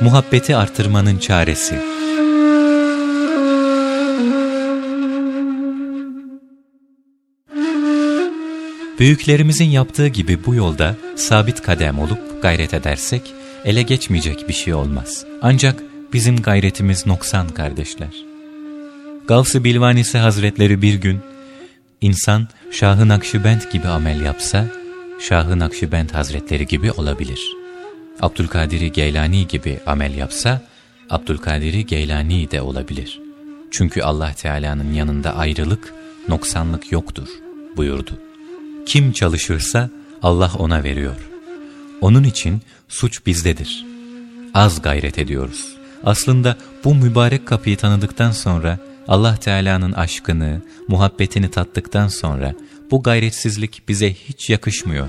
Muhabbeti artırmanın çaresi. Büyüklerimizin yaptığı gibi bu yolda sabit kadem olup gayret edersek ele geçmeyecek bir şey olmaz. Ancak bizim gayretimiz noksan kardeşler. Gavs-ı Bilvanisi Hazretleri bir gün, insan Şah-ı Nakşibend gibi amel yapsa, Şah-ı Nakşibend Hazretleri gibi olabilir. Abdülkadir Geylani gibi amel yapsa, Abdülkadir Geylani de olabilir. Çünkü Allah Teala'nın yanında ayrılık, noksanlık yoktur buyurdu. Kim çalışırsa Allah ona veriyor. Onun için suç bizdedir. Az gayret ediyoruz. Aslında bu mübarek kapıyı tanıdıktan sonra Allah Teala'nın aşkını, muhabbetini tattıktan sonra bu gayretsizlik bize hiç yakışmıyor.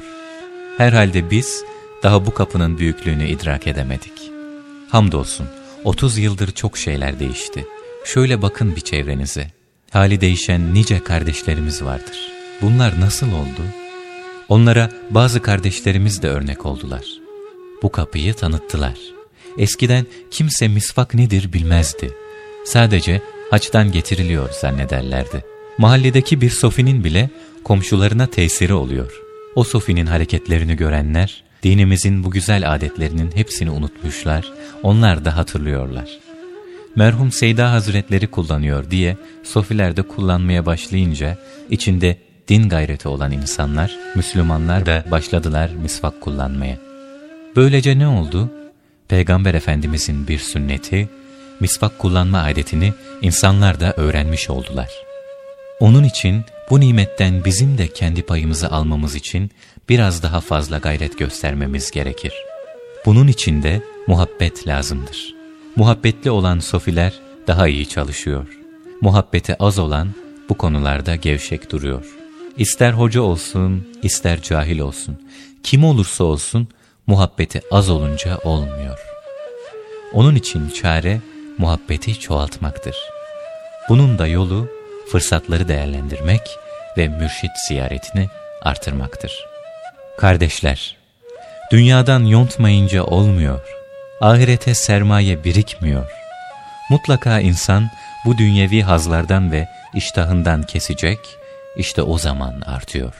Herhalde biz daha bu kapının büyüklüğünü idrak edemedik. Hamdolsun 30 yıldır çok şeyler değişti. Şöyle bakın bir çevrenize. Hali değişen nice kardeşlerimiz vardır. Bunlar nasıl oldu? Onlara bazı kardeşlerimiz de örnek oldular. Bu kapıyı tanıttılar. Eskiden kimse misvak nedir bilmezdi. Sadece haçtan getiriliyor zannederlerdi. Mahalledeki bir sofinin bile komşularına tesiri oluyor. O sofinin hareketlerini görenler, dinimizin bu güzel adetlerinin hepsini unutmuşlar, onlar da hatırlıyorlar. Merhum Seyda Hazretleri kullanıyor diye sofilerde kullanmaya başlayınca içinde din gayreti olan insanlar, Müslümanlar da başladılar misvak kullanmaya. Böylece ne oldu? Peygamber Efendimizin bir sünneti, misvak kullanma adetini insanlar da öğrenmiş oldular. Onun için bu nimetten bizim de kendi payımızı almamız için biraz daha fazla gayret göstermemiz gerekir. Bunun için de muhabbet lazımdır. Muhabbetli olan sofiler daha iyi çalışıyor. Muhabbeti az olan bu konularda gevşek duruyor. İster hoca olsun, ister cahil olsun, kim olursa olsun muhabbeti az olunca olmuyor. Onun için çare muhabbeti çoğaltmaktır. Bunun da yolu fırsatları değerlendirmek ve mürşit ziyaretini artırmaktır. Kardeşler, dünyadan yontmayınca olmuyor, ahirete sermaye birikmiyor. Mutlaka insan bu dünyevi hazlardan ve iştahından kesecek, işte o zaman artıyor.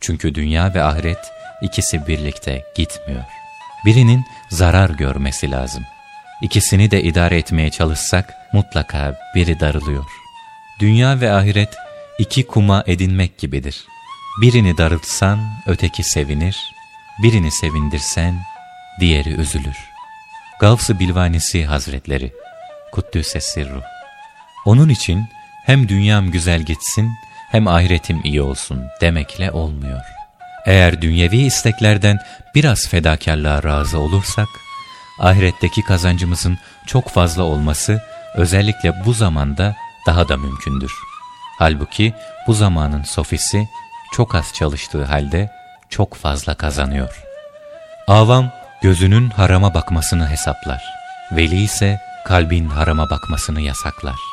Çünkü dünya ve ahiret ikisi birlikte gitmiyor. Birinin zarar görmesi lazım. İkisini de idare etmeye çalışsak mutlaka biri darılıyor. Dünya ve ahiret iki kuma edinmek gibidir. Birini darıltsan öteki sevinir, birini sevindirsen diğeri üzülür. Gavs-ı Bilvanisi Hazretleri Kuddüse Sirru Onun için hem dünyam güzel gitsin hem ahiretim iyi olsun demekle olmuyor. Eğer dünyevi isteklerden biraz fedakarlığa razı olursak, ahiretteki kazancımızın çok fazla olması özellikle bu zamanda daha da mümkündür. Halbuki bu zamanın sofisi çok az çalıştığı halde çok fazla kazanıyor. Avam gözünün harama bakmasını hesaplar. Veli ise kalbin harama bakmasını yasaklar.